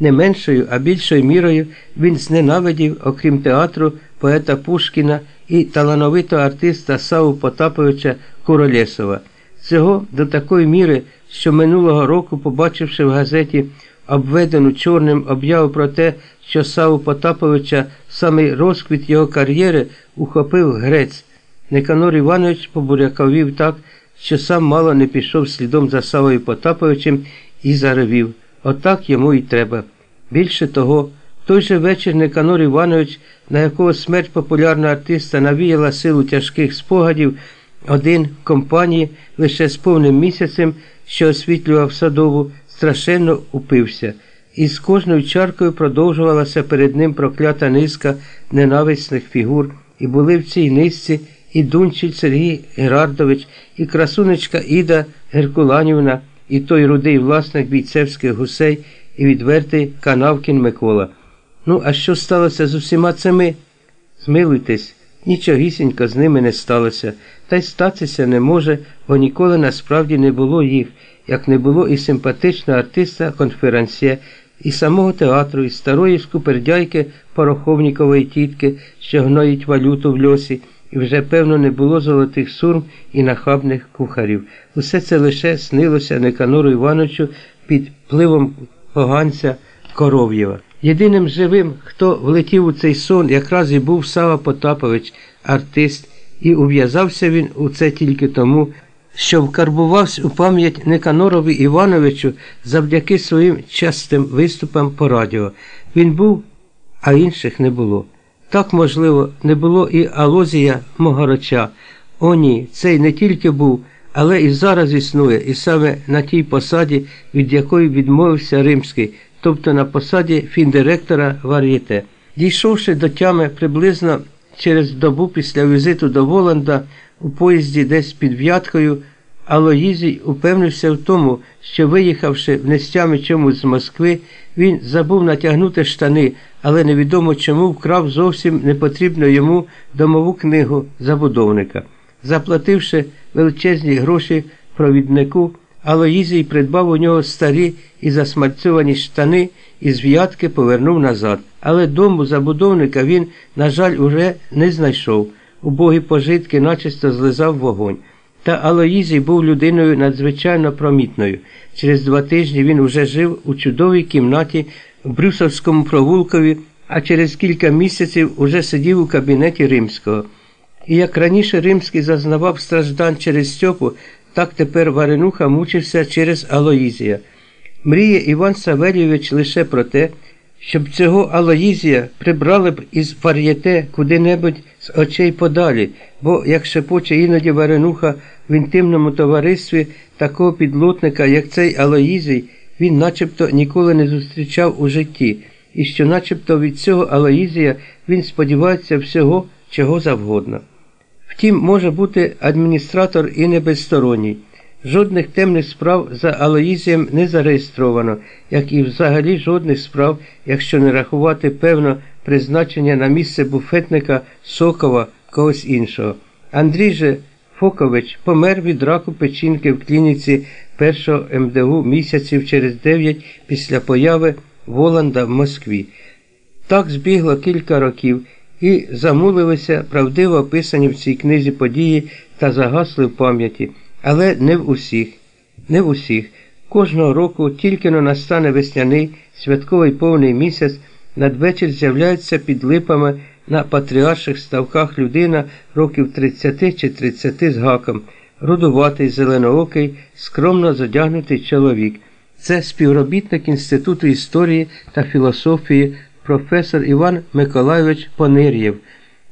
Не меншою, а більшою мірою він зненавидів, окрім театру, поета Пушкіна і талановитого артиста Саву Потаповича Куролєсова. Цього до такої міри, що минулого року, побачивши в газеті обведену чорним об'яву про те, що Саву Потаповича самий розквіт його кар'єри ухопив грець. Никанор Іванович побуряковів так, що сам мало не пішов слідом за Савою Потаповичем і заревів. Отак йому і треба. Більше того, той же вечір Никанор Іванович, на якого смерть популярного артиста навіяла силу тяжких спогадів, один в компанії лише з повним місяцем, що освітлював садову, страшенно упився, і з кожною чаркою продовжувалася перед ним проклята низка ненависних фігур, і були в цій низці і Дунчич Сергій Герардович, і красунечка Іда Геркуланівна, і той рудий власник бійцевських гусей, і відвертий Канавкін Микола. Ну, а що сталося з усіма цими? Змилуйтесь, нічогісінько з ними не сталося, та й статися не може, бо ніколи насправді не було їх, як не було і симпатичного артиста конферансьє, і самого театру, і старої скупердяйки Пороховнікової тітки, що гноїть валюту в льосі і вже, певно, не було золотих сурм і нахабних кухарів. Усе це лише снилося Никанору Івановичу під впливом поганця Коров'єва. Єдиним живим, хто влетів у цей сон, якраз і був Сава Потапович, артист, і ув'язався він у це тільки тому, що вкарбувався у пам'ять Никанорові Івановичу завдяки своїм частим виступам по радіо. Він був, а інших не було. Так, можливо, не було і Алозія Могороча. О, ні, цей не тільки був, але і зараз існує, і саме на тій посаді, від якої відмовився римський, тобто на посаді фіндиректора Вар'єте. Дійшовши до тями приблизно через добу після візиту до Воланда у поїзді десь під В'яткою, Алоїзій упевнився в тому, що, виїхавши в нестями чомусь з Москви, він забув натягнути штани, але невідомо чому вкрав зовсім непотрібну йому домову книгу забудовника. Заплативши величезні гроші провіднику, Алоїзій придбав у нього старі і засмальцьовані штани і з в'ятки повернув назад. Але дому забудовника він, на жаль, уже не знайшов. Убогі пожитки начисто злизав вогонь. Та Алоїзій був людиною надзвичайно промітною. Через два тижні він уже жив у чудовій кімнаті в Брюсовському провулкові, а через кілька місяців уже сидів у кабінеті римського. І як раніше римський зазнавав страждань через Стьопу, так тепер Варенуха мучився через Алоїзія. Мріє Іван Савельович лише про те, щоб цього Алоїзія прибрали б із вар'єте куди-небудь з очей подалі, бо, як шепоче іноді Варенуха в інтимному товаристві такого підлотника, як цей Алоїзій, він начебто ніколи не зустрічав у житті, і що начебто від цього Алоїзія він сподівається всього, чого завгодно. Втім, може бути адміністратор і не безсторонній. Жодних темних справ за Алоїзієм не зареєстровано, як і взагалі жодних справ, якщо не рахувати певно призначення на місце буфетника Сокова когось іншого. Андрій же Фокович помер від раку печінки в клініці першого МДУ місяців через дев'ять після появи Воланда в Москві. Так збігло кілька років і замулилися правдиво описані в цій книзі події та загасли в пам'яті. Але не в усіх, не в усіх. Кожного року тільки но настане весняний святковий повний місяць, надвечір з'являється під липами на патріарших ставках людина років 30 чи 30 з гаком, рудуватий, зеленоокий, скромно задягнутий чоловік. Це співробітник Інституту історії та філософії професор Іван Миколайович Понир'єв.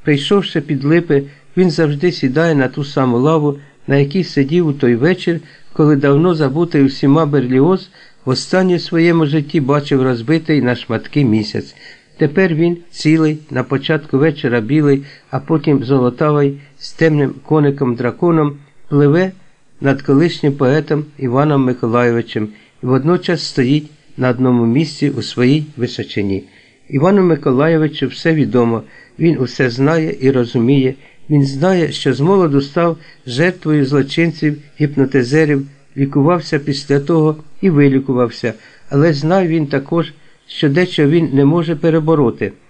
Прийшовши під липи, він завжди сідає на ту саму лаву на якій сидів у той вечір, коли давно забутий усіма Берліоз в останнє своєму житті бачив розбитий на шматки місяць. Тепер він цілий, на початку вечора білий, а потім золотавий, з темним коником драконом, пливе над колишнім поетом Іваном Миколайовичем і водночас стоїть на одному місці у своїй височині. Івану Миколайовичу все відомо, він усе знає і розуміє. Він знає, що з молоду став жертвою злочинців, гіпнотизерів, лікувався після того і вилікувався, але знає він також, що дечо він не може перебороти.